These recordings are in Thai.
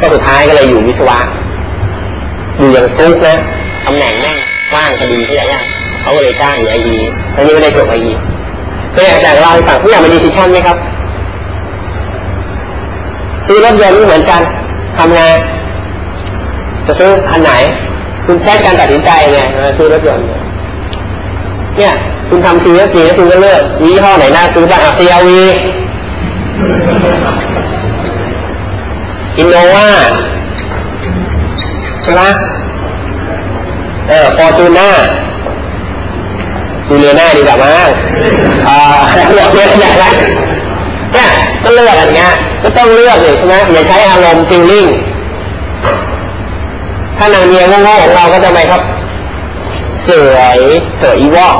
ก็สุดท้ายก็เลยอยู่วิศวะ อยู่อย่างตุ๊กนะตำแหน่งแม่งว่างพอดีที่ไหนอะเขาก็เลยจ้างอยู่ไอดีตอนนี้ไม่ได้จบไอดีก็อยากจะเล่าให้ฟังผู้อยากมาดีซิชั่นไหมครับ ซื้อรถยนต์เหมือนกันทำงานจะซื้ออันไหน คุณใช้การตัดสินใจไงซื้อรถยนต์เนี่ยคุณทำทีแล้วทีแล้วคุณก็เลือกยี่ห้อไหนน่าซื้อบ้างอะ CRV Innova ใช่ไหมเออ Fortuner จูเลียน่าดีกว่ามั้งอ่าเลือกเลือกอย่างนั้นเนี่ยก็เลือกอย่างเงี้ยก็ต้องเลือกเลยใช่ไหมอย่าใช้อารมณ์ feeling ถ้านางเมียโง่ๆของเราก็จะไงครับ เสวยเสวยอีวอก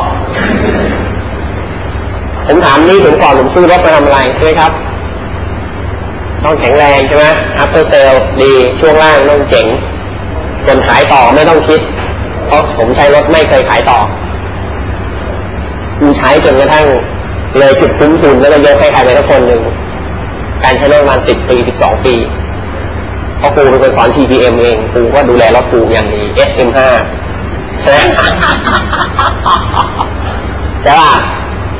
ผมถามนี่ถึงก่อนผมซื้อรถไปทำอะไรใช่ไหมครับ ต้องแข็งแรงใช่ไหม after sale ดีช่วงล่างต้องเจ๋งคนขายต่อไม่ต้องคิด เพราะผมใช้รถไม่เคยขายต่อกูใช้จนกระทั่งเลยจุดคุ้มทุนแล้วก็ยกให้ใครไปทุกคนหนึ่งการใช้รถมาสิบปีสิบสองปีเพราะครูเป็นคนสอน TPM เองครูก็ดูแลรถครูอย่างดี SM5 ใช่ไหมใช่ป่ะ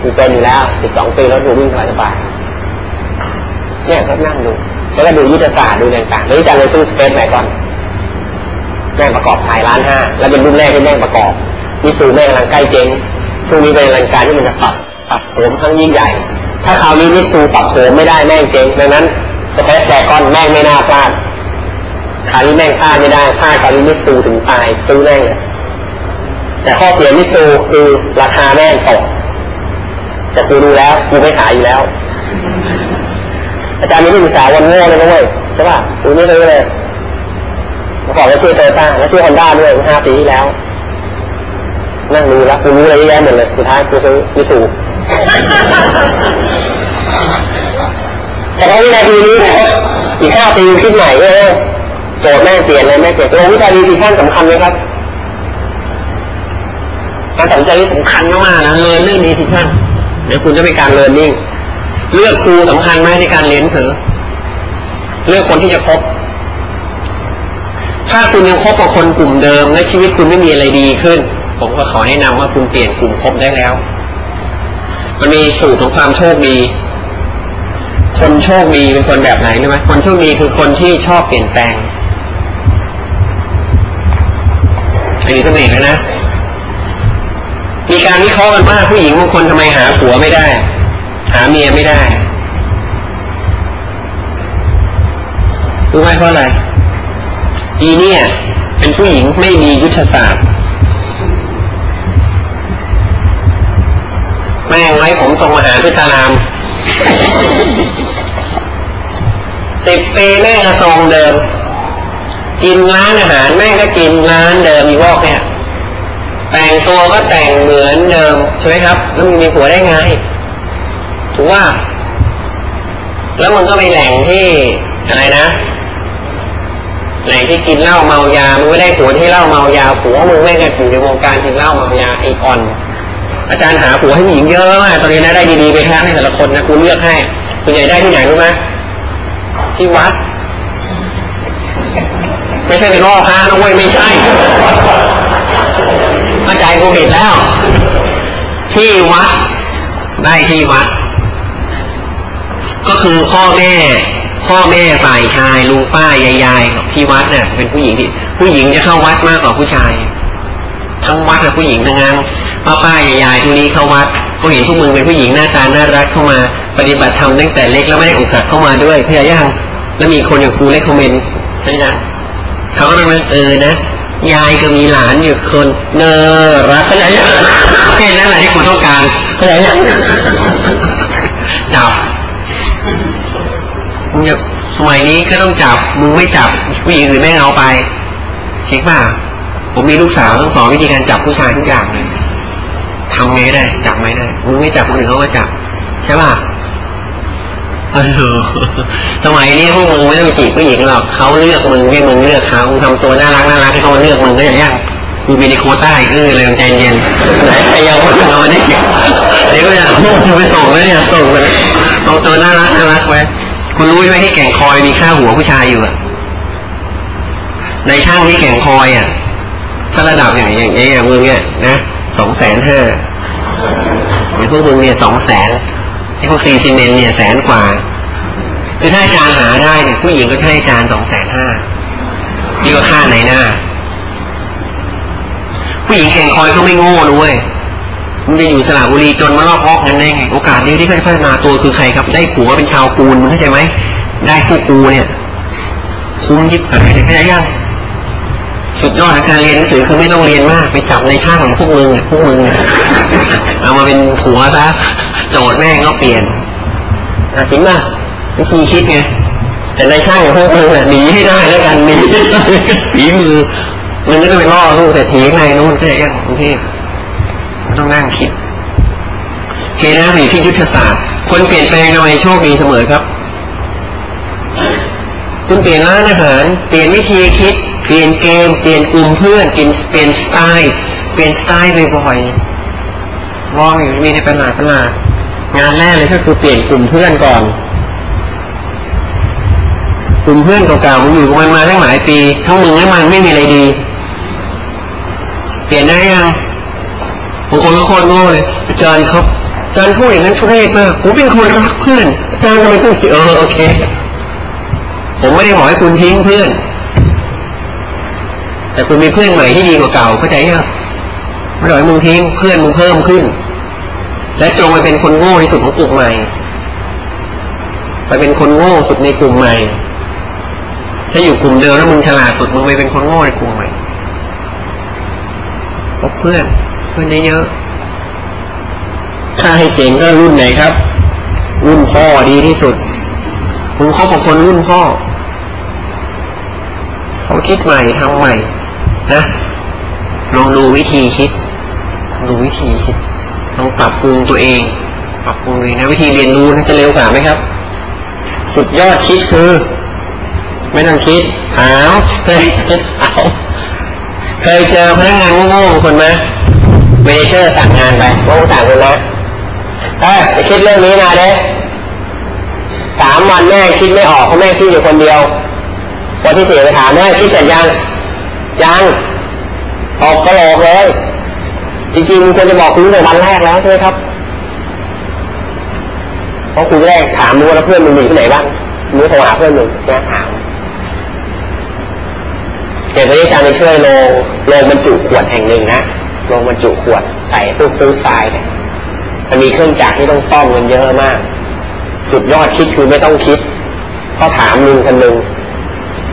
ครูเป็นอยู่แล้วสิบสองปีรถครูวิ่งสบาย เนี่ยก็นั่งดูแล้วก็ดูยุทธศาสตร์ดูต่างๆแล้วอาจารย์เลยซื้อสเปซไหนก่อนแม่งประกอบถ่ายร้านห้าแล้วเป็นรุ่นแรกที่แม่งประกอบมิสูแม่งกำลังใกล้เจ๊งช่วงนี้เป็นรังการที่มันจะปรับปรับโถมครั้งยิ่งใหญ่ ถ้าคราวนี้มิสูปรับโถมไม่ได้แม่งเจ๊งดังนั้นสเปซแรกก้อนแม่งไม่น่าพลาดคราวนี้แม่งพลาดไม่ได้พลาดคราวนี้มิสูถึงตายซื้อแม่งเลยแต่ข้อเสียมิสูคือราคาแม่งตกแต่กูดูแล้วกูไม่ขายอยู่แล้ว อาจารย์มีที่ปรึกษาววันโง่เลยนะเว้ยใช่ป่ะกูไม่รู้เลยมาขอแล้วช่วยโตต้าแล้วช่วยฮอนด้าด้วยห้าปีที่แล้ว นั่งดูแล้วกูรู้อะไรเยอะแยะหมดเลย สุดท้ายกูซื้อมิสูแต่พอวินาทีนี้นะอีกห้าปีคิดใหม่เลยโจทย์แม่งเปลี่ยนเลยแม่งเปลี่ยนตัววิชา decision สำคัญไหมครับการตัดสินใจที่สำคัญมากนะเรียนเรื่อง decision เดี๋ยวคุณจะเป็นการเรียนนิ่ง เลือกครูสำคัญไหมในการเรียนหนังสือ เลือกคนที่จะคบ ถ้าคุณยังคบกับคนกลุ่มเดิม และชีวิตคุณไม่มีอะไรดีขึ้น ผมก็ขอแนะนำว่าคุณเปลี่ยนกลุ่มคบได้แล้ว มันมีสูตรของความโชคดี คนโชคดีเป็นคนแบบไหนรู้ไหมคนโชคดีคือคนที่ชอบเปลี่ยนแปลงอันนี้ต้องเห็เลยนะ มีการวิเคราะห์กันว่าผู้หญิงบางคนทำไมหาผัวไม่ได้ หาเมียไม่ได้รู้ไหมเพราะอะไรอีเนี่ย เป็นผู้หญิงไม่มียุทธศาสตร์แม่งไว้ผมส่งมาหาพิธารามสิบปีแม่งก็ทรงเดิม กินร้านอาหารแม่งก็กินร้านเดิมอีวอกเนี่ย แต่งตัวก็แต่งเหมือนเดิม ใช่ไหมครับ แล้วมีผัวได้ไง ถูกว่า แล้วมึงก็ไปแหล่งที่อะไรนะ แหล่งที่กินเหล้าเมายา มึงไม่ได้ผัวที่เหล้าเมายาผัวมึงไม่ได้อยู่ในวงการกินเหล้าเมายาไอออน อาจารย์หาผัวให้ผู้หญิงเยอะมากตอนนี้นะได้ดีๆไปแค่ให้แต่ละคนนะคุณเลือกให้คุณใหญ่ได้ที่ไหนรู้ไหมที่วัด ไม่ใช่ในรอพระนะเว้ยไม่ใช่เข้าใจกูผิดแล้ว ที่วัดได้ที่วัด ก็คือพ่อแม่พ่อแม่ฝ่ายชายลุงป้ายายยายกับที่วัดเนี่ยเป็นผู้หญิงที่ผู้หญิงจะเข้าวัดมากกว่าผู้ชาย ทั้งวัดกับผู้หญิงทั้งนั้นป้าป้ายายๆทุกนี้เข้าวัดเขาเห็นพวกมึงเป็นผู้หญิงหน้าตาน่ารักเข้ามา ปฏิบัติธรรมตั้งแต่เล็กแล้วไม่ได้อุกหักเข้ามาด้วยเข้าใจยังแล้วมีคนอย่างครูเล็กคอมเมนต์ใช่ไหมเขาก็ต้องเออนะยายก็มีหลานอยู่คนเนอรักเข้าใจยังแค่นั้นแหละที่คุณต้องการเข้าใจยังจับ มึงจะสมัยนี้ก็ต้องจับ มึงไม่จับผู้หญิงอื่นไม่เอาไป เช็คป่ะผมมีลูกสาวต้องสอนวิธีการจับผู้ชายทุกอย่างเลยทำไงได้ จับไม่ได้ มึงไม่จับคนอื่นเขาก็จับ ใช่ป่ะเออสมัยนี้พวกมึงไม่ต้องจีบผู้หญิงหรอกเขาเลือกมึงไม่มึงเลือกเขาทำตัวน่ารักน่ารักให้เขาเลือกมึงก็อย่างนี้กูมีในโคต้าอีกเออเลยใจเย็นไหนใครยังพูดนวันนี้เดี๋ยวก็จะไปส่งแล้วเนี่ยส่งเลย เอาตัวน่ารักน่ารักไว้คุณรู้ไหมที่แก่งคอยมีค่าหัวผู้ชายอยู่อะในช่างที่แข่งคอยอะถ้าระดับอย่างอย่างอย่างมึงเนี่ยนะสองแสนห้าอย่างพวกมึงเนี่ยสองแสนไอ้พวกซีซีเมนเนี่ยแสนกว่าคือถ้าอาจารย์หาได้เนี่ยผู้หญิงก็ให้อาจารย์สองแสนห้านี่ก็ค่าในหน้า ผู้หญิงแข่งคอยเขาไม่โง่ด้วย มันจะอยู่สระบุรีจนมาลอกลอกกันได้ไง โอกาสเดียวที่เขาจะพัฒนาตัวคือใครครับ ได้ผัวเป็นชาวกูลมึงเข้าใจไหมได้คู่กูเนี่ย คุ้มยิบหายเลยเข้าใจยังสุดยอดการเรียนหนังสือคือไม่ต้องเรียนมาก ไปจับในช่างของพวกมึงพวกมึงเอามาเป็นผัวซะโจทย์แม่งก็เปลี่ยนจริงป่ะวิธีคิดไงแต่ในช่างของพวกมึงเนี่ยหนีให้ได้แล้วกันหนีหนีมือมันไม่ต้ไปล่อลูกแต่ทีไงนู้นก็ยังกรุงเทพ ต้องนั่งคิดเคนะมีที่ยุทธศาสตร์ คนเปลี่ยนแปลงทำไมโชคดีเสมอครับ คุณเปลี่ยนร้านอาหาร เปลี่ยนวิธีคิด เปลี่ยนเกม เปลี่ยนกลุ่มเพื่อนกินเปลี่ยนสไตล์ เปลี่ยนสไตล์บ่อยๆมองอยู่มีในประหาประหางานแรกเลยก็คือเปลี่ยนกลุ่มเพื่อนก่อน กลุ่มเพื่อนเก่าๆมันอยู่กับมันมาตั้งหลายปี ทั้งมึงและมันไม่มีอะไรดี เปลี่ยนได้ยัง บางคนก็โคตรโง่เลยอาจารย์ครับอาจารย์พูดอย่างนั้นทุเรศมากผมเป็นคนรักเพื่อนอาจารย์ทำไมต้องเออโอเค ผมไม่ได้บอกให้คุณทิ้งเพื่อน แต่คุณมีเพื่อนใหม่ที่ดีกว่าเก่าเข้าใจยังไม่ได้ให้มึงทิ้งเพื่อนมึงเพิ่มขึ้น และจงไปเป็นคนโง่ที่สุดของกลุ่มใหม่ไปเป็นคนโง่สุดในกลุ่มใหม่ ถ้าอยู่กลุ่มเดิมแล้วมึงฉลาดสุดมึงไปเป็นคนโง่ในกลุ่มใหม่พบเพื่อน เพื่อนเยอะถ้าให้เจ๋งก็รุ่นไหนครับ รุ่นพ่อดีที่สุดมึงคบกับคนรุ่นพ่อเขาคิดใหม่ทำใหม่ นะลองดูวิธีคิด ดูวิธีคิดลองปรับปรุงตัวเอง ปรับปรุงเลยนะวิธีเรียนรู้นะจะเร็วกว่าไหมครับ สุดยอดคิดคือ ไม่ต้องคิดหาวเฮ้ยเอาเคยเจอพนักงานโง่ๆคนไหม เมเจอร์สั่งงานไปว่าสั่งคุณนะเอ้ยไปคิดเรื่องนี้มาเด้สามวันแม่คิดไม่ออกเพราะแม่คิดอยู่คนเดียววันที่สี่ไปถามแม่คิดเสร็จยังยังออกกระโหลกเลยจริงๆควรจะบอกคุณตั้งแต่วันแรกแล้วใช่ไหมครับเพราะคุณแรกถามรู้ว่าเพื่อนมึงอยู่ที่ไหนบ้างมึงโทรหาเพื่อนมึงนะถามเดี๋ยวนี้อาจารย์ไปช่วยโลโลบรรจุขวดแห่งหนึ่งนะ โลบรรจุขวดใส่พวกฟูทรายเนี่ยมันมีเครื่องจักรที่ต้องซ่อมกันเยอะมาก สุดยอดคิดคือไม่ต้องคิดเขาถามลุงคนหนึ่ง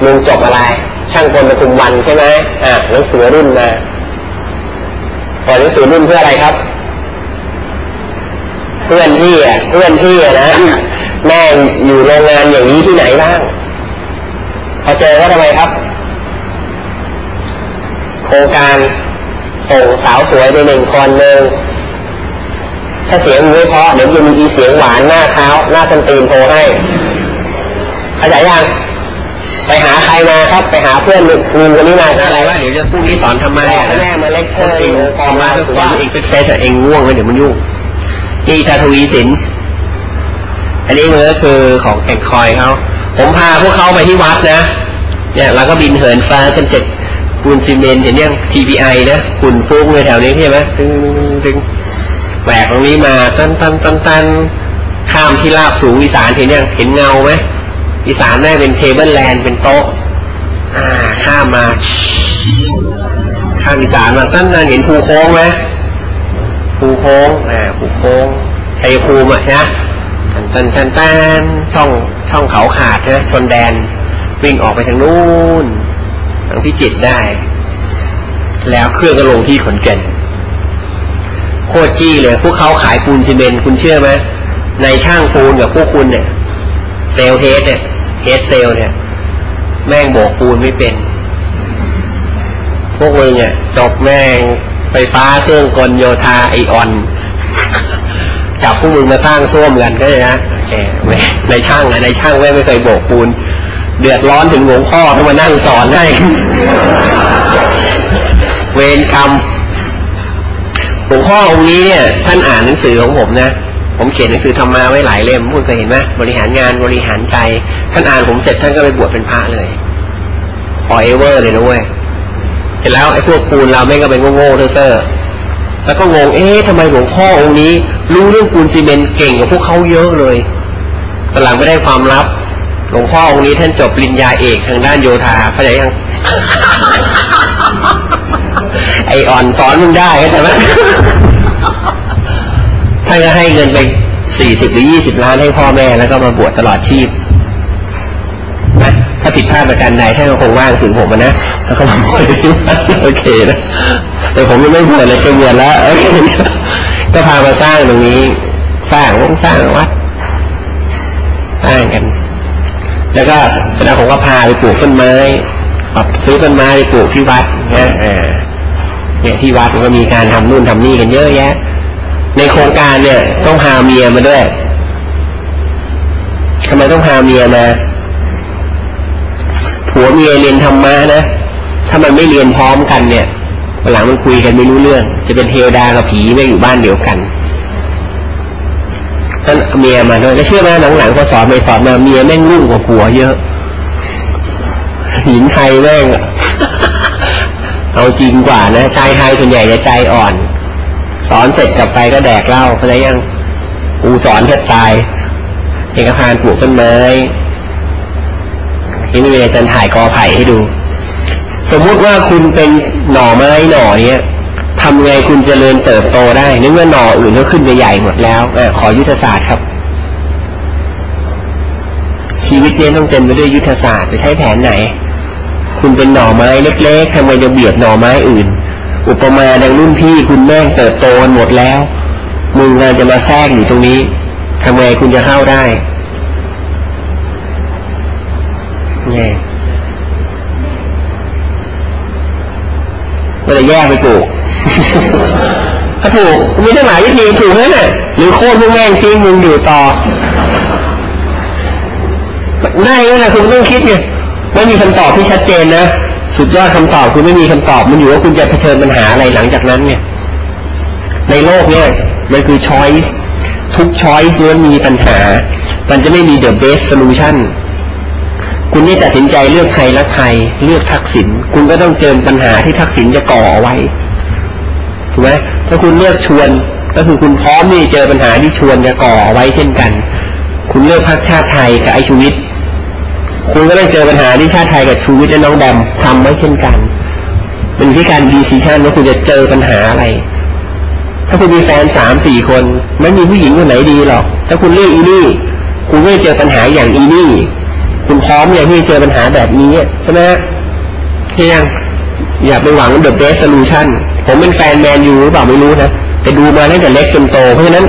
ลุงจบอะไร ช่างกลประทุมวันใช่ไหมอะหนังสือรุ่นมาเปิดหนังสือรุ่นเพื่ออะไรครับ เพื่อนที่อะเพื่อนที่อะนะแม่อยู่โรงงานอย่างนี้ที่ไหนบ้างพอเจอก็ทำไมครับ โครงการ ส่งสาวสวยไปหนึ่งคนหนึ่งถ้าเสียงไม่เพราะเดี๋ยวจะมีอีเสียงหวานหน้าเท้าหน้าสนตีนโทรให้เข้าใจยังไปหาใครมาครับ ไปหาเพื่อนลุงคนนี้มาอะไรว่าเดี๋ยวจะพรุ่งนี้สอนทำไมแม่มาเลคเชอร์เองพอมาถึงว่าเองเป็นเฟสเองง่วงไว้เดี๋ยวมันยุ่งนี่ทาทวีสินอันนี้มันก็คือของแก่งคอยเขาผมพาพวกเขาไปที่วัดนะ เนี่ยเราก็บินเหินฟ้ากันเจ็ด ปูนซีเมนต์เห็นยัง TPI นะฝุ่นฟุ้งเลยแถวนี้ใช่ไหมตึงตึงแหวกตรงนี้มาตันตันตันตันข้ามที่ราบสูงอีสานเห็นยังเห็นเงาไหมอีสานได้เป็น tableland เป็นโต๊ะอ่าข้ามมาข้ามอีสานมาตั้งนานเห็นภูโค้งไหมภูโค้งอ่าภูโค้งชัยภูมิอะนะตันตันตันตันช่องช่องเขาขาดนะชนแดนวิ่งออกไปทางนู้น ทางพิจิตได้ แล้วเครื่องก็ลงที่ขอนแก่นโคตรจี้เลย พวกเขาขายปูนซีเมนต์คุณเชื่อไหมในช่างปูนกับพวกคุณเนี่ย เซลเฮดเนี่ยเฮดเซลเนี่ย แม่งโบกปูนไม่เป็น พวกมึงเนี่ยจบแม่งไฟฟ้าเครื่องกลโยธาไอออนจับพวกมึงมาสร้างส้วมกันก็เลยนะโอเคในช่างอะในช่างแม่ไม่เคยโบกปูน เดือดร้อนถึงหลวงพ่อต้องมานั่งสอนให้ เวรกรรมหลวงพ่อองค์นี้เนี่ย ท่านอ่านหนังสือของผมนะ ผมเขียนหนังสือธรรมาไว้หลายเล่มพูดเคยเห็นไหมบริหารงานบริหารใจ ท่านอ่านผมเสร็จท่านก็ไปบวชเป็นพระเลยผ forever เลยนะเว้ยเสร็จแล้วไอ้พวกปูนเราไม่ก็เป็นโง่ๆเซ่อแล้วก็งง เอ๊ะทำไมหลวงพ่อองค์นี้ รู้เรื่องปูนซีเมนต์เก่งกว่าพวกเขาเยอะเลยตอนหลังไม่ได้ความลับ หลวงพ่อองค์นี้ท่านจบปริญญาเอกทางด้านโยธาเข้าใจยังไออ่อนสอนมึงได้เข้าใจไหมท่านก็ให้เงินไปสี่สิบหรือยี่สิบล้านให้พ่อแม่แล้วก็มาบวชตลอดชีพนะถ้าผิดพลาดประการใดท่านก็คงว่างถึงผมนะแล้วก็มาบวชที่วัดโอเคนะแต่ผมยังไม่บวชเลยจะบวชแล้วก็พามาสร้างตรงนี้ สร้างสร้างวัด สร้างกัน แล้วก็เสร็จแล้วผมก็พาไปปลูกต้นไม้ปรับซื้อต้นไม้ไปปลูกที่วัดนะเนี่ยที่วัดมันก็มีการทำนู่นทำนี่กันเยอะแยะ ในโครงการเนี่ย ต้องพาเมียมาด้วยทำไมต้องพาเมียมาผัวเมียเรียนธรรมะนะถ้ามันไม่เรียนพร้อมกันเนี่ยหลังมันคุยกันไม่รู้เรื่อง จะเป็นเทวดากับผีไม่อยู่บ้านเดียวกัน ท่นเมียมาด้วยแล้วเชื่อไหมหลังๆพอสอนไปสอนมาเมียแม่งรุ่งกว่าผัวเยอะหญิงไทยแม่งเอาจริงกว่านะชายไทยส่วนใหญ่จะใจอ่อน สอนเสร็จกลับไปก็แดกเหล้าเขาจะยังกูสอนแทบตาย เอกพานปลูกต้นไม้ที่นี่อาจารย์ถ่ายกอไผ่ให้ดู สมมุติว่าคุณเป็นหน่อไม้หน่อเนี้ย ทำไงคุณจเจริญเติบโตได้นึกว่าหน่ออื่นก็ขึ้นไปใหญ่หมดแล้วอขอยุทธศาสตร์ครับ ชีวิตนี้ต้องเต็มไปด้วยยุทธศาสตร์จะใช้แผนไหน คุณเป็นหน่อไม้เล็ก ๆทำไมจะเบียดหน่อไม้อื่น อุปมาดังรุ่นพี่คุณแม่งเติบโตกันหมดแล้วมึงงานจะมาแทรกอยู่ตรงนี้ทำไงคุณจะเข้าได้ไงก็เลยแยกไปปลูก ถ้าถูกมีตั้งหลายวิธีถูกไหมเนี่ยหรือโค่นพวกแม่งทิ้งมึงอยู่ต่อได้ไหมล่ะคุณต้องคิดไงไม่มีคำตอบที่ชัดเจนนะสุดยอดคำตอบคุณไม่มีคำตอบมันอยู่ว่าคุณจะเผชิญปัญหาอะไรหลังจากนั้นเนี่ยในโลกเนี่ยมันคือ choice ทุก choice ล้วนมีปัญหา มันจะไม่มี the best solution คุณนี่ตัดสินใจเลือกใครละใครเลือกทักษิณคุณก็ต้องเจอปัญหาที่ทักษิณจะก่อเอาไว้ ถูกไหมถ้าคุณเลือกชวน ก็คือคุณพร้อมที่จะเจอปัญหาที่ชวนจะก่อไว้เช่นกัน คุณเลือกพรรคชาติไทยกับไอชูวิทย์คุณก็ต้องเจอปัญหาที่ชาติไทยกับชูวิทย์และน้องแบมทำไว้เช่นกันมันอยู่ที่การ decision ว่าคุณจะเจอปัญหาอะไร ถ้าคุณมีแฟนสามสี่คน ไม่มีผู้หญิงคนไหนดีหรอก ถ้าคุณเลือกอีนี่ คุณก็จะเจอปัญหาอย่างอีนี่ คุณพร้อมอย่างที่จะเจอปัญหาแบบนี้ใช่ไหมเพียงอย่าไปหวัง the best solution ผมเป็นแฟนแมนยูหรือเปล่าไม่รู้นะแต่ดูมาตั้งแต่เล็กจนโต เพราะฉะนั้น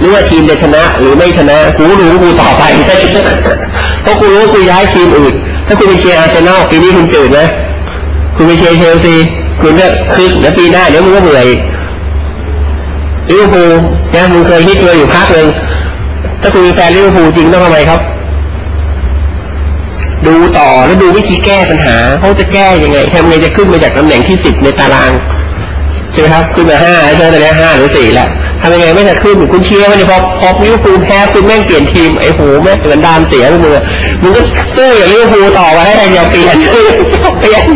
หรือว่าทีมจะชนะหรือไม่ชนะกูรู้กูต่อไปเพราะคุณรู้คุณย้ายทีมอื่น ถ้าคุณไปเชียร์อาร์เซนอลปีนี้คุณจืดไหมคุณไปเชียร์เชลซีคุณก็คึกแล้วปีหน้าเดี๋ยวมึงก็เบื่ออีกลิเวอร์พูลนะมึงเคยฮิตเลยอยู่พักหนึ่งถ้าคุณเป็นแฟนลิเวอร์พูลจริงต้องทำไมครับ ต่อแล้วดูวิธีแก้ปัญหาเขาจะแก้ยังไงทำไงจะขึ้นมาจากตำแหน่งที่สิบในตารางใช่ไหมครับขึ้นมาห้าใช่ไหมตอนนี้ห้าหรือสี่แล้วทำยังไงไม่จะขึ้นคุณเชียร์มันพอพอลิเวอร์พูลแพ้คุณแม่งเปลี่ยนทีมไอ้โหแม่งเหมือนดามเสียไปมึงมึงก็สู้อย่างลิเวอร์พูลต่อไปให้อย่าเปลี่ยนเปลี่ยน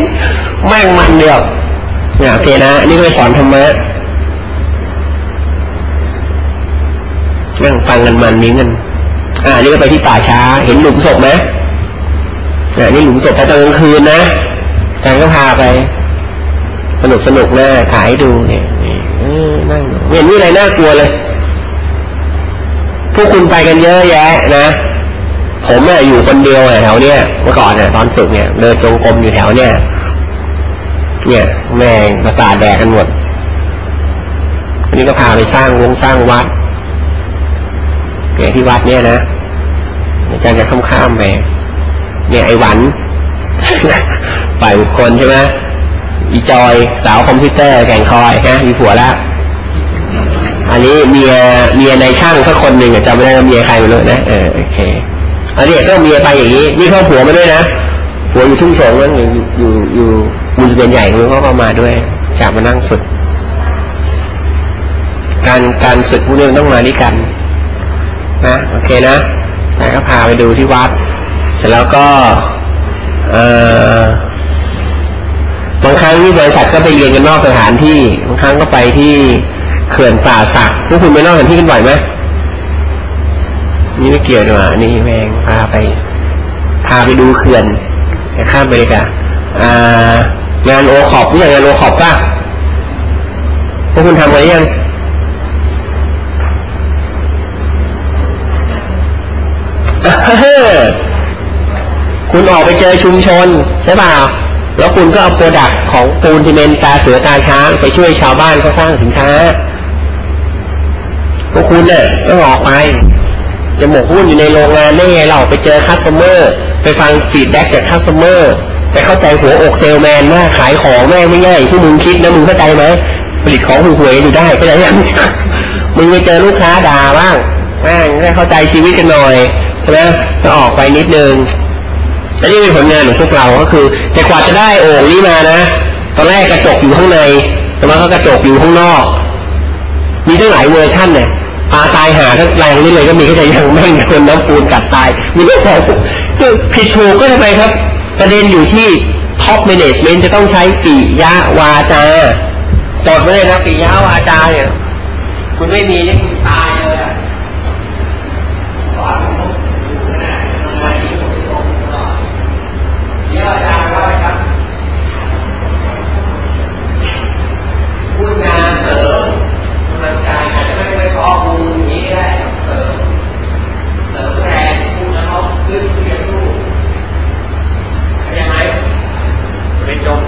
แม่งมันเดียวเนี่ยโอเคนะนี่ก็สอนธรรมะนั่งฟังกันมันนี้กันอ่านี่ก็ไปที่ป่าช้า เห็นหลุมศพไหม นี่ยนี่หลุมศพตอนกลางคืนนะการก็พาไป สนุกสนุกนะขายดูเนี่ยนั่งเห็นนี่อะไรน่ากลัวเลย พวกคุณไปกันเยอะแยะนะผมเนี่ยอยู่คนเดียวแถวเนี้ยเมื่อก่อนเนี่ยตอนฝึกเนี่ยเดินจงกรมอยู่แถวเนี้ยเนี่ยแม่งประสาทแดกกันหมดอันนี้ก็พาไปสร้างวงสร้างวัดเนี่ยที่วัดเนี่ยนะอาจารย์จะข้ามข้ามไป เนี่ยไอ้หวันฝ่ายบุคคลใช่ไหมอีจอยสาวคอมพิวเตอร์แข่งคอยนะมีผัวแล้วอันนี้เมียเมียในช่างสักคนหนึ่งจำไม่ได้ว่าเมียใครไม่รู้นะเออโอเคอันนี้ก็เมียไปอย่างนี้นี่เขาผัวมาด้วยนะผัวอยู่ทุ่งสงนั่นอยู่อยู่อยู่บุญเป็นใหญ่เขาก็มาด้วยจับมานั่งฝึกการการฝึกพวกนี้ต้องมาด้วยกัน นะโอเคนะแต่ก็พาไปดูที่วัด เสร็จแล้วก็เออที่บริษัทก็ไปเรียนกันนอกสถานที่ บางครั้งก็ไปที่เขื่อนป่าสักพวกคุณไปนอกสถานที่กันบ่อยไหมนี่ไม่เกี่ยวด้วยนี่แมงพาไป พาไปดูเขื่อนข้ามไปเลยกันงานโอขอบนี่อย่างงานโอขอบป่ะพวกคุณทำไว้ยัง คุณออกไปเจอชุมชนใช่เปล่าแล้วคุณก็เอา product ของปูนซีเมนต์ตราเสือตราช้างไปช่วยชาวบ้านเขาสร้างสินค้าพวกคุณเนี่ยต้องออกไปจะหมกมุ่นอยู่ในโรงงานได้ไงเราไปเจอ customer ไปฟัง feedback จาก customer ไปเข้าใจหัวอกเซลแมนว่าขายของแม่งไม่ง่ายที่มึงคิดนะมึงเข้าใจไหมผลิตของหวยอยู่ได้ก็ยังมึงไปเจอลูกค้าด่าบ้างแม่งแค่เข้าใจชีวิตกันหน่อยใช่ไหมก็ออกไปนิดนึง และนี่เป็นผลงานของพวกเราก็คือ แต่กว่าจะได้โอ่งนี้มานะ ตอนแรกกระจกอยู่ข้างในแต่ว่าก็กระจกอยู่ข้างนอก มีตั้งหลายเวอร์ชั่นเนี่ยปลาตายหาทั้งแรงนี่เลยก็มีก็จะยังแม่งโดนน้ำปูนกัดตาย มีทั้งสองคือผิดถูกก็ทำไมครับ ประเด็นอยู่ที่ top management จะต้องใช้ปิยวาจาจดไว้เลยนะปิยะวาจาเนี่ย คุณไม่มีนี่คุณตายเล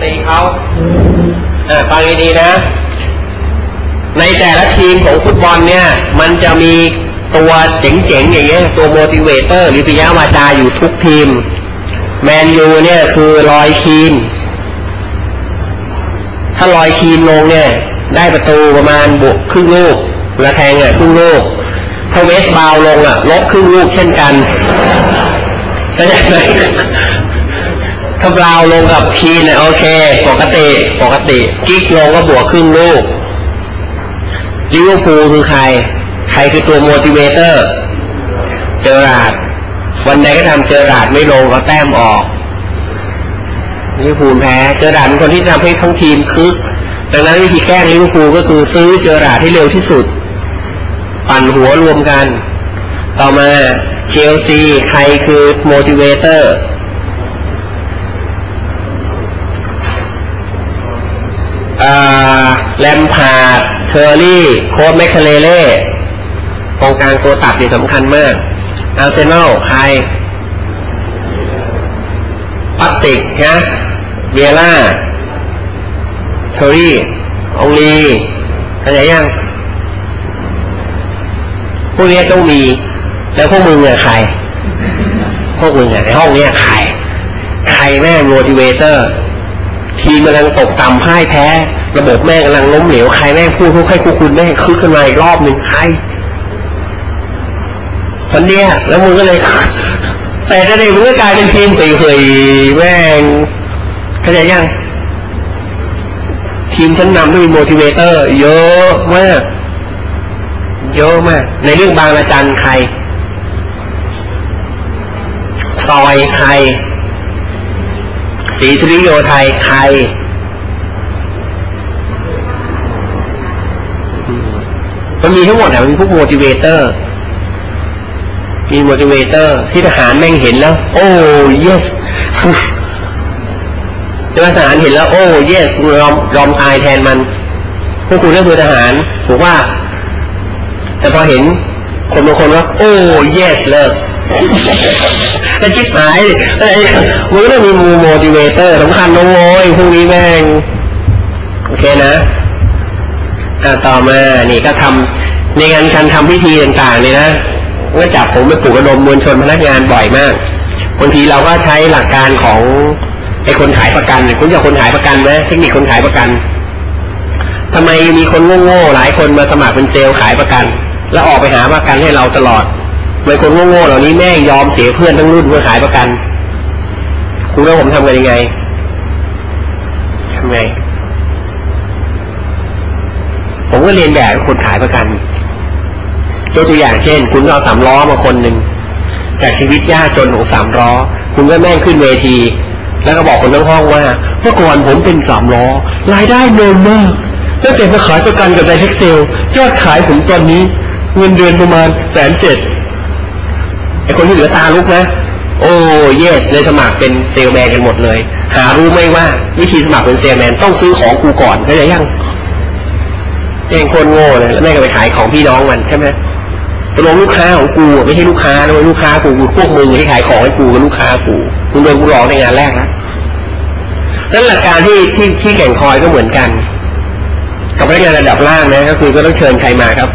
ตีเขาฟังดีๆนะ ในแต่ละทีมของฟุตบอลเนี่ย มันจะมีตัวเจ๋งๆอย่างเงี้ย ตัว motivator หรือปิยวาจาอยู่ทุกทีม แมนยูเนี่ยคือรอยคีน ถ้ารอยคีนลงเนี่ย ได้ประตูประมาณบวกครึ่งลูกแล้วแทงอะครึ่งลูกถ้าเวสบราวน์ลงอะลบครึ่งลูกเช่นกันเข้าใจไหม ถ้าบราวน์ลงกับคีนเนี่ยโอเค ปกติ ปกติ กิ๊กส์ลงก็บวกครึ่งลูกลิเวอร์พูลคือใคร ใครคือตัว motivator เจอราดวันใดก็ทำเจอราดไม่ลงก็แต้มออกลิเวอร์พูลแพ้ เจอราดเป็นคนที่ทำให้ทั้งทีมคึก ดังนั้นวิธีแก้ลิเวอร์พูลก็คือซื้อเจอราดให้เร็วที่สุด ปั่นหัวรวมกัน ต่อมาเชลซี ใครคือ motivator แลมพาร์ดเทอร์รี่ โคล้ดมาเกเลเล่กองกลางตัวตัดนี่สำคัญมากอาร์เซนอลใครปาทริคนะวิเอร่าเธียร์รี่อองรีเข้าใจยังพวกนี้ต้องมี แล้วพวกมึงเนี่ยใคร พวกมึงเนี่ยในห้องนี้ใคร ใครแม่ง motivator ทีมกำลังตกต่ำพ่ายแพ้ ระบบแม่งกำลังล้มเหลวใครแม่งพูดทุกใครคุคุณแม่คึกขึ้นมาอีกรอบหนึ่งใครคนเนี้ยแล้วมึงก็เลย แต่ถ้าในมึงก็กลายเป็นทีมเผยแม่งเข้าใจยังทีมชั้นนำต้องมี motivator เยอะมากเยอะมาก ในเรื่องบางอาจารย์ใครซอยใคร ศรีสุริโยไทใคร มันมีทั้งหมดอะมันมีพวก motivatorมี motivator ที่ทหารแม่งเห็นแล้ว โอ้ yes จะทหารเห็นแล้ว โอ้ yes ยอมยอมตายแทนมัน พวกคุณก็คือทหารถูกว่า แต่พอเห็นคนบางคนว่า โอ้ yes เลิก ก็ชิบหายมึงต้องมีมู motivator สำคัญน้องโอยพรุ่งนี้แม่ง โอเคนะอ่าต่อมานี่ก็ทำในงานการทำพิธีต่างๆนี่นะก็จับผมไปปลุกระดมมวลชนพนักงานบ่อยมากบางทีเราก็ใช้หลักการของไอ้คนขายประกันคุณจะคนขายประกันไหมเทคนิคคนขายประกันทำไมมีคนโง่ๆหลายคนมาสมัครเป็นเซลล์ขายประกัน แล้วออกไปหาประกันให้เราตลอด ไมคนโง่ๆเหล่านี้แม่ยอมเสียเพื่อนทั้งรุ่นเพื่อขายประกัน คุณว่าผมทำกันยังไงทำไง ผมก็เรียนแบบคนขายประกันตัวตัวอย่างเช่น คุณเอาสามล้อมาคนหนึ่งจากชีวิตยากจนของสามล้อ คุณก็แม่งขึ้นเวที แล้วก็บอกคนทั้งห้องว่าเมื่อก่อนผมเป็นสามล้อ รายได้เดินมากตั้งแต่มาขายประกันกับไดเทคเซลยอดขายผมตอนนี้ เงินเดือนประมาณแสนเจ็ด ไอคนที่เหลือตาลุกนะโอ้เยสเลยสมัครเป็นเซลแมนกันหมดเลย หารู้ไหมว่าวิธีสมัครเป็นเซลแมนต้องซื้อของกูก่อนเข้าใจยังเองคนโง่เลยแล้วแม่ก็ไปขายของพี่น้องมันใช่ไหมตกลงลูกค้าของกูไม่ใช่ลูกค้าด้วยลูกค้ากูพวกมึงที่ขายของให้กูกับลูกค้ากูมึงโดนกูหลอกในงานแรกแล้วนั่นหลักการที่ที่ที่แข่งคอยก็เหมือนกัน กับพนักงานระดับล่างนะก็คือก็ต้องเชิญใครมาครับ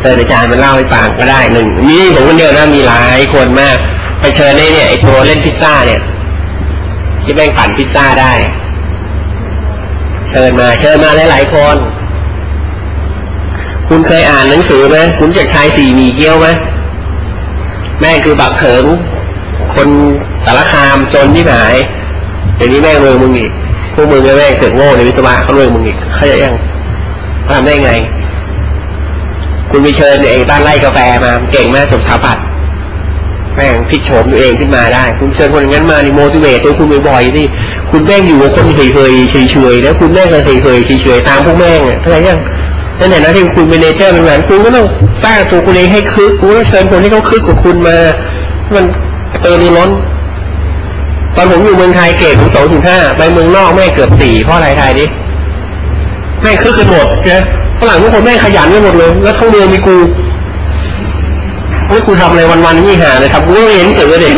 เชิญอาจารย์มาเล่าให้ฟังก็ได้หนึ่งมีผมคนเดียวนะมีหลายคนมาก ไปเชิญได้เนี่ยไอ้ตัวเล่นพิซซ่าเนี่ยที่แม่งปั่นพิซซ่าได้ เชิญมา เชิญมาหลายๆคน คุณเคยอ่านหนังสือไหมคุณจากชายสี่มีเกี้ยวไหมแม่คือบักเถิงคนสารคามจนที่ไหนเดี๋ยวนี้แม่เมืองมึงอีกพวกมึงแม่เสือกโง่ในวิศวะเขาเมืองมึงอีกเขาจะยังทำได้ไง คุณไปเชิญไอ้บ้านไร่กาแฟมาเก่งมากจบสถาปัตย์แม่งพลิกโฉมตัวเองขึ้นมาได้ คุณเชิญคนงั้นมาใน motivate ตัวคุณบ่อยๆนี่คุณแม่งอยู่กับคนเคยๆเฉยๆแล้วคุณแม่งก็เคยๆเฉยๆตามพวกแม่งอะไรยังนั่นแหละนะที่คุณเป็น nature เป็นเหมือนคุณก็ต้องสร้างตัวคุณเองให้คึกคุณต้องเชิญคนที่เขาคึกกับคุณมา มันเติมล้น ตอนผมอยู่เมืองไทยเกรดผมสองถึงห้าไปเมืองนอกแม่เกือบสี่เพราะอะไรไทยดิแม่คึกกันหมดนะ ฝรั่งทุกคนแม่ขยันไปหมดเลย แล้วทั้งเมือมีกูไม่กูทำอะไรวันๆนี่หาเลยทำกูก็เรียนสือเด็ก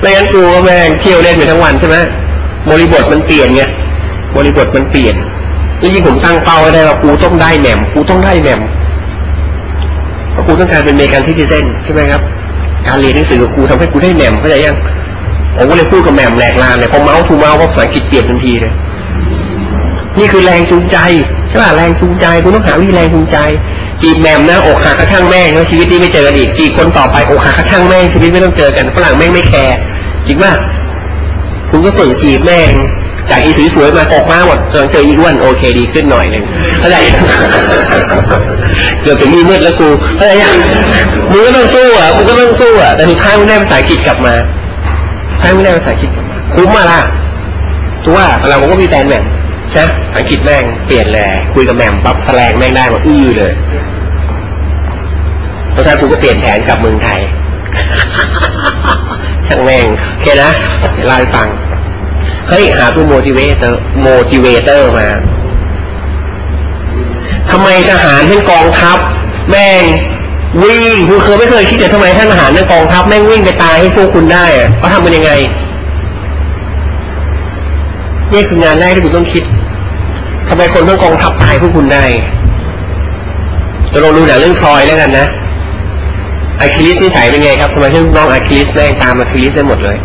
ไม่งั้นกูก็แม่งเที่ยวเล่นไปทั้งวันใช่ไหมบริบทมันเปลี่ยนไงบริบทมันเปลี่ยนแล้วยิ่งผมตั้งเป้าไว้ได้ว่ากูต้องได้แหม่มกูต้องได้แหม่มเพราะกูต้องการเป็นเมกันที่จะเส้นใช่ไหมครับ การเรียนหนังสือกับกูทำให้กูได้แหม่มเข้าใจยังผมก็เลยพูดกับแหม่มแหลกลานเลยพอเมาส์ทูเมาส์ภาษาอังกฤษเปลี่ยนทันทีเลยนี่คือแรงจูงใจใช่ป่ะแรงจูงใจคุณต้องหาวิธีแรงจูงใจ จีบแมมนะอกหักกระช่างแม่งแล้วชีวิตนี้ไม่เจอกันอีกจีบคนต่อไปอกหักกระช่างแม่งชีวิตไม่ต้องเจอกันฝรั่งแม่งไม่แคร์จริงป่ะคุณก็ฝึกจีบแม่งจากอีสวยๆมาออกมาหมดจนเจออีกวันโอเคดีขึ้นหน่อยหนึ่งเข้าใจเกือบถึงมีมืดแล้วกูเข้าใจยังมึงก็ต้องสู้อะมึงก็ต้องสู้อะแต่สุดท้ายมึงได้ภาษาอังกฤษกลับมาท้ายมึงได้ภาษาอังกฤษกลับมาคุ้มมาล่ะตัวเราผมก็มีแฟนแบบ นะอังกฤษแม่งเปลี่ยนเลยคุยกับแหม่มปั๊บแสลงแม่งได้มาอื้อเลยเพราะถ้ากูก็เปลี่ยนแผนกลับเมืองไทยช่างแม่งโอเคนะเล่าให้ฟังเฮ้ยหาตัว motivator motivator มาทำไมทหารเป็นกองทัพ แม่งวิ่งคุณเคยไม่เคยคิดแต่ทำไมท่านทหารในกองทัพแม่งวิ่งไปตายให้พวกคุณได้อะเขาทำเป็นยังไง นี่คืองานแรกที่คุณต้องคิดทำไมคนต้องกองทัพตายพวกคุณได้จะลองดูหนังเรื่องทรอยแล้วกันนะอะคิลิสนิสัยเป็นไงครับทำไมถึงน้องอะคิลิสแม่งตามอะคิลิสได้หมดเลย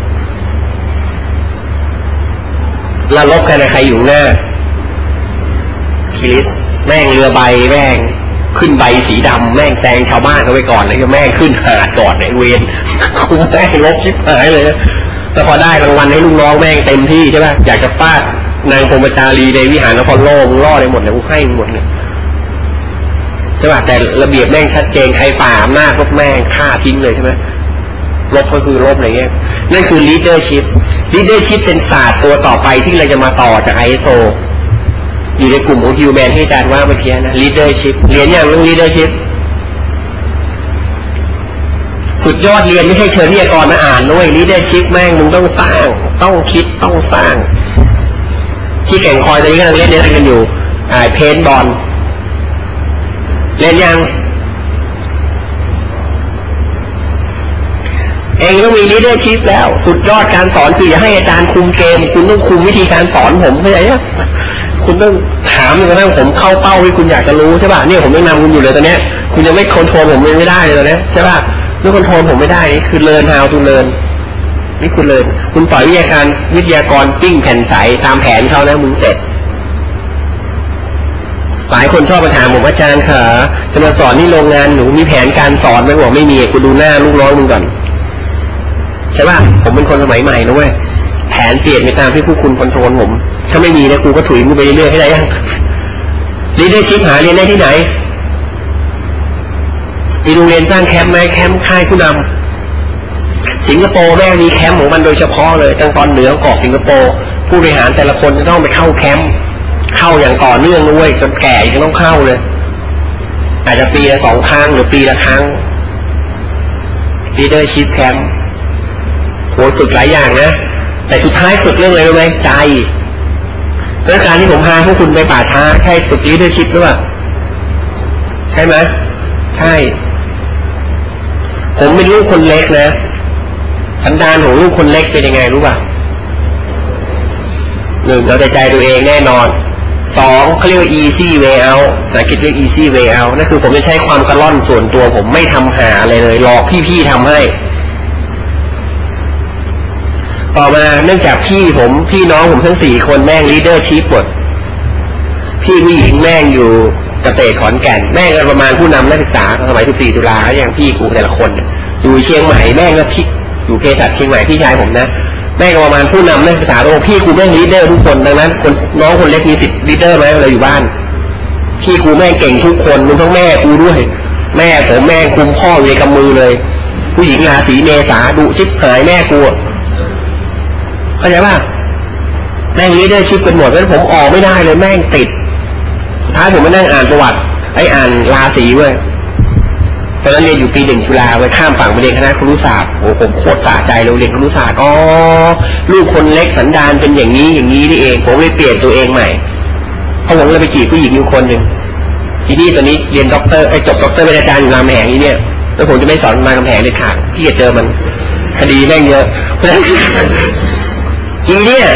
เวลารบกันในใครอยู่หน้าอะคิลิสแม่งเรือใบแม่งขึ้นใบสีดำแม่งแซงชาวบ้านเขาไปก่อนแล้วก็แม่งขึ้นหาดก่อนในเวนคุ้มแม่งรบชิบหายเลย แล้วพอได้รางวัลให้ลูกน้องแม่งเต็มที่ใช่ไหมอยากจะฟาดนางพรหมจารีในวิหารนครโลกล่อได้หมดเลยกูให้หมดเลยใช่ป่ะแต่ระเบียบแม่งชัดเจนใครฝ่าอำนาจรบแม่งฆ่าทิ้งเลยใช่ไหมรบก็คือรบอะไรเงี้ยนั่นคือ leadership leadership เป็นศาสตร์ตัวต่อไปที่เราจะมาต่อจาก ISO อยู่ในกลุ่มของ human ที่อาจารย์ว่าเมื่อกี้นะ leadership เรียนอย่างเรื่อง leadership สุดยอดเรียนไม่ให้เชิญวิทยากรมาอ่านด้วย leadership แม่งมึงต้องสร้าง ต้องคิดต้องสร้าง ที่แข่งคอยตอนนี้กำลังเล่นเนี้ยกันอยู่อ่าเพนบอลเล่นยังเองต้องมี leadership แล้ว สุดยอดการสอนคืออย่าให้อาจารย์คุมเกม คุณต้องคุมวิธีการสอนผมเข้าใจไหมคุณต้องถามจนกระทั่งผมเข้าเป้าที่คุณอยากจะรู้ใช่ป่ะเนี่ยผมยังนำคุณอยู่เลยตอนนี้คุณยังไม่ control ผมไม่ได้เลยตอนนี้ใช่ป่ะ ด้วย control ผมไม่ได้นี่คือ learn how to learn นี่คุณ learn คุณปล่อยวิทยาการวิทยากรปิ้งแผ่นใสตามแผนเขาแล้วมึงเสร็จหลายคนชอบมาถามผมอาจารย์ค่ะจะมาสอนที่โรงงานหนูมีแผนการสอนไหมบอกไม่มีกูดูหน้าลูกน้องมึงก่อนใช่ป่ะผมเป็นคนสมัยใหม่นะเว้ยแผนเปลี่ยนไปตามที่ผู้คุณ control ผม ถ้าไม่มีนะกูก็ถุยมึงไปเรื่อยๆให้ได้ยังรีได้ชิพหาเรียนได้ที่ไหน มีโรงเรียนสร้างแคมป์ไหมแคมป์ค่ายผู้นำสิงคโปร์แม่งมีแคมป์ของมันโดยเฉพาะเลยตั้งตอนเหนือเกาะสิงคโปร์ผู้บริหารแต่ละคนจะต้องไปเข้าแคมป์เข้าอย่างต่อเนื่องด้วยจนแก่ยังต้องเข้าเลยอาจจะปีละสองครั้งหรือปีละครั้ง leadership camp โหฝึกหลายอย่างนะ แต่สุดท้ายฝึกเรื่องอะไรรู้ไหมใจเรื่องการที่ผมพาพวกคุณไปป่าช้า ใช่ฝึก leadership หรือเปล่า ใช่ไหม ผมเป็นลูกคนเล็กนะ สันดานของลูกคนเล็กเป็นยังไงรู้ป่ะหนึ่งเราใจใจตัวเองแน่นอนสองเขาเรียกว่า easy way out ภาษาอังกฤษเรียก easy way out นั่นคือผมจะใช้ความกระล่อนส่วนตัว ผมไม่ทำหาอะไรเลยหลอกพี่ๆทำให้ ต่อมาเนื่องจากพี่ผมพี่น้องผมทั้งสี่คนแม่ง leader chief หมดพี่ผู้หญิงแม่งอยู่ เกษตรขอนแก่นแม่งก็ประมาณผู้นำนักศึกษาสมัย 14 ตุลาอย่างพี่กูแต่ละคนอยู่เชียงใหม่แม่งก็พี่อยู่เภสัชเชียงใหม่พี่ชายผมนะแม่งก็ประมาณผู้นำนักศึกษาบอกพี่กูแม่ง leader ทุกคนดังนั้นคนน้องคนเล็กมีสิทธิ์ leader ไหมเวลาอยู่บ้าน พี่กูแม่งเก่งทุกคนรวมทั้งแม่กูด้วย แม่ผมแม่คุมพ่ออยู่ในกำมือเลย ผู้หญิงราศีเมษาดุชิบหายแม่กูเข้าใจป่ะแม่งลีดเดอร์ชิปกันหมดเพราะผมออกไม่ได้เลยแม่งติด ท้ายผมมานั่งอ่านประวัติ ไอ้อ่านราศีเว้ยตอนนั้นเรียนอยู่ปีหนึ่งจุฬาไปข้ามฝั่งไปเรียนคณะครุศาสตร์โอ้ผมโคตรสะใจเลยเรียนครุศาสตร์อ๋อลูกคนเล็กสันดานเป็นอย่างนี้อย่างนี้นี่เอง ผมเลยเปลี่ยนตัวเองใหม่เพราะผมเลยไปจีบผู้หญิงอยู่คนหนึ่งทีนี้ตอนนี้เรียนด็อกเตอร์ไอ้จบด็อกเตอร์เป็นอาจารย์อยู่รามคำแหงนี่เนี่ยแล้วผมจะไม่สอนรามคำแหงเลยขี้จะเจอมัน คดีแม่งเยอะเพราะฉะนั้นอีเนี่ย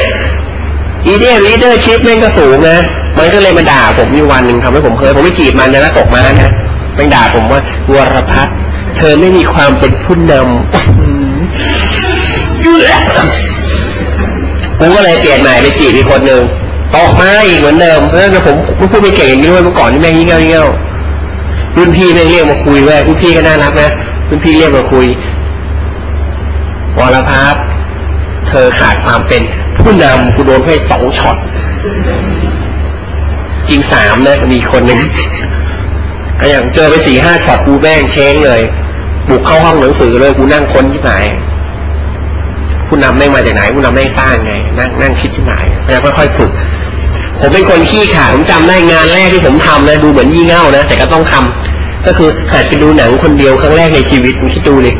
อีเนี่ย leadership แม่งก็สูงนะ มันก็เลยมาด่าผมอยู่วันหนึ่งทำให้ผมเคยผมไม่จีบมันนะแล้วตกมานะมันด่าผมว่าวรพัฒน์เธอไม่มีความเป็นผู้นำผมก็เลยเปลี่ยนใหม่ไปจีบอีกคนหนึ่งตกมาอีกเหมือนเดิมเพราะฉะนั้นผมพูดไม่เก่งอย่างนี้ด้วยเมื่อก่อนนี่แม่งยิ่งเง่ายิ่งเง่ารุ่นพี่แม่งเรียกมาคุยเว้ยรุ่นพี่ก็น่ารักนะรุ่นพี่เรียกมาคุยวรพัฒน์เธอขาดความเป็นผู้นำกูโดนให้สองช็อต จริงสามนะมีคนหนึ่งก็อย่างเจอไปสี่ห้าช็อตกูแม่งเช้งเลย บุกเข้าห้องหนังสือเลยกูนั่งค้นที่ไหนผู้นำแม่งมาจากไหนผู้นำแม่งสร้างไง นั่งนั่งคิดที่ไหนแล้วค่อยๆฝึก ผมเป็นคนขี้ขาดผมจำได้งานแรกที่ผมทำนะดูเหมือนยี่เง่านะแต่ก็ต้องทำก็คือหัดไปดูหนังคนเดียวครั้งแรกในชีวิตคุณคิดดูเลย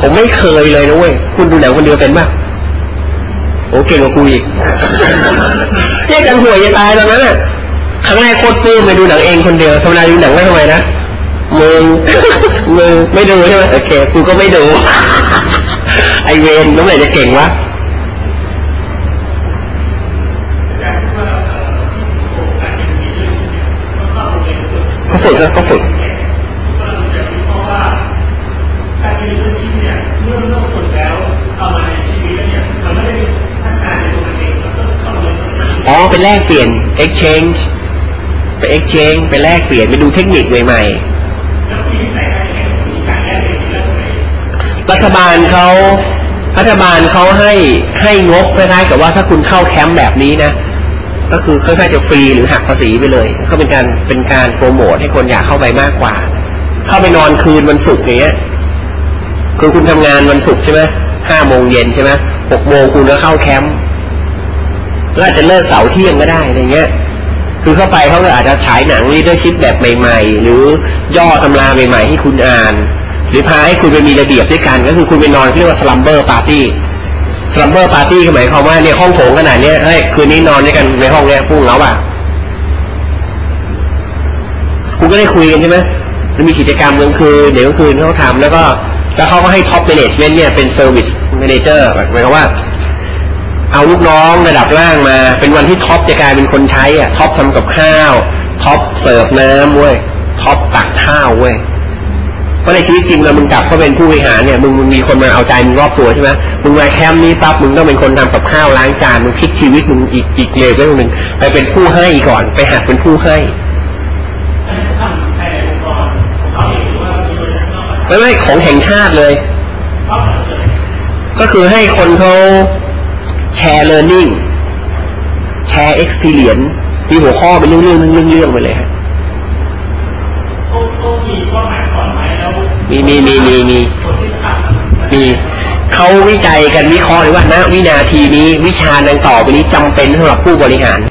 ผมไม่เคยเลยนะเว้ยคุณดูหนังคนเดียวเป็นปะโอ้เก่งกว่ากูอีกเรียกกันห่วยจะตายตอนนั้นอะ ครั้งแรกโคตรปลื้มไปดูหนังเองคนเดียวธรรมดาดูหนังไม่ทำไมนะมึงมึงไม่ดูใช่ไหมโอเคกูก็ไม่ดู ไอเวนน้ำไหนจะเก่งวะเขาฝึกเขาฝึกอ๋อไปแลกเปลี่ยน exchange ไป exchange ไปแลกเปลี่ยนไปดูเทคนิคใหม่ๆรัฐบาลเขารัฐบาลเขาให้ให้งบคล้ายๆกับว่าถ้าคุณเข้าแคมป์แบบนี้นะ ก็คือค่อนข้างจะฟรีหรือหักภาษีไปเลยก็เป็นการเป็นการโปรโมทให้คนอยากเข้าไปมากกว่า เข้าไปนอนคืนวันศุกร์อย่างเงี้ยคือคุณทำงานวันศุกร์ใช่ไหมห้าโมงเย็นใช่ไหมหกโมงคุณก็เข้าแคมป์ก็อาจจะเลิกเสาร์เที่ยงก็ได้อะไรเงี้ย คือเข้าไปเขาก็อาจจะฉายหนัง leadership แบบใหม่ ๆ หรือย่อตำราใหม่ ๆ ให้คุณอ่าน หรือพาให้คุณไปมีระเบียบด้วยกัน ก็คือคุณไปนอนเรียกว่า slumber party slumber party หมายความว่าในห้องโถงขนาดนี้เฮ้ยคืนนี้นอนด้วยกันในห้องเนี้ยพุ่งแล้วอะคุณก็ได้คุยกันใช่ไหมมันมีกิจกรรมกลางคืนเดี๋ยวกลางคืนเขาทำแล้วก็ แล้วเขาก็ให้ top management เนี่ยเป็น service manager หมายความว่า เอาลูกน้องระดับล่างมา เป็นวันที่ top จะกลายเป็นคนใช้อะ top ทำกับข้าว top เสิร์ฟน้ำเว้ย top ตักข้าวเว้ยเพราะในชีวิตจริงเรามึงกลับเขาเป็นผู้บริหารเนี่ยมึงมึงมีคนมาเอาใจมึงรอบตัวใช่ไหมมึงมาแคมป์นี้ปั๊บมึงต้องเป็นคนทำกับข้าวล้างจานมึงพลิกชีวิตมึงอีกอีกเลเวลหนึ่งไปเป็นผู้ให้ก่อน ไปหัดเป็นผู้ให้ไม่ไม่ของแห่งชาติเลย ก็คือให้คนเขา แชร์ learning แชร์ experience มีหัวข้อเป็นเรื่องเรื่องเรื่องเรื่องไปเลยฮะมีมีมีมีมีมีเขาวิจัยกันวิเคราะห์เลยว่าณวินาทีนี้วิชาดังต่อไปนี้จำเป็นสำหรับผู้บริหาร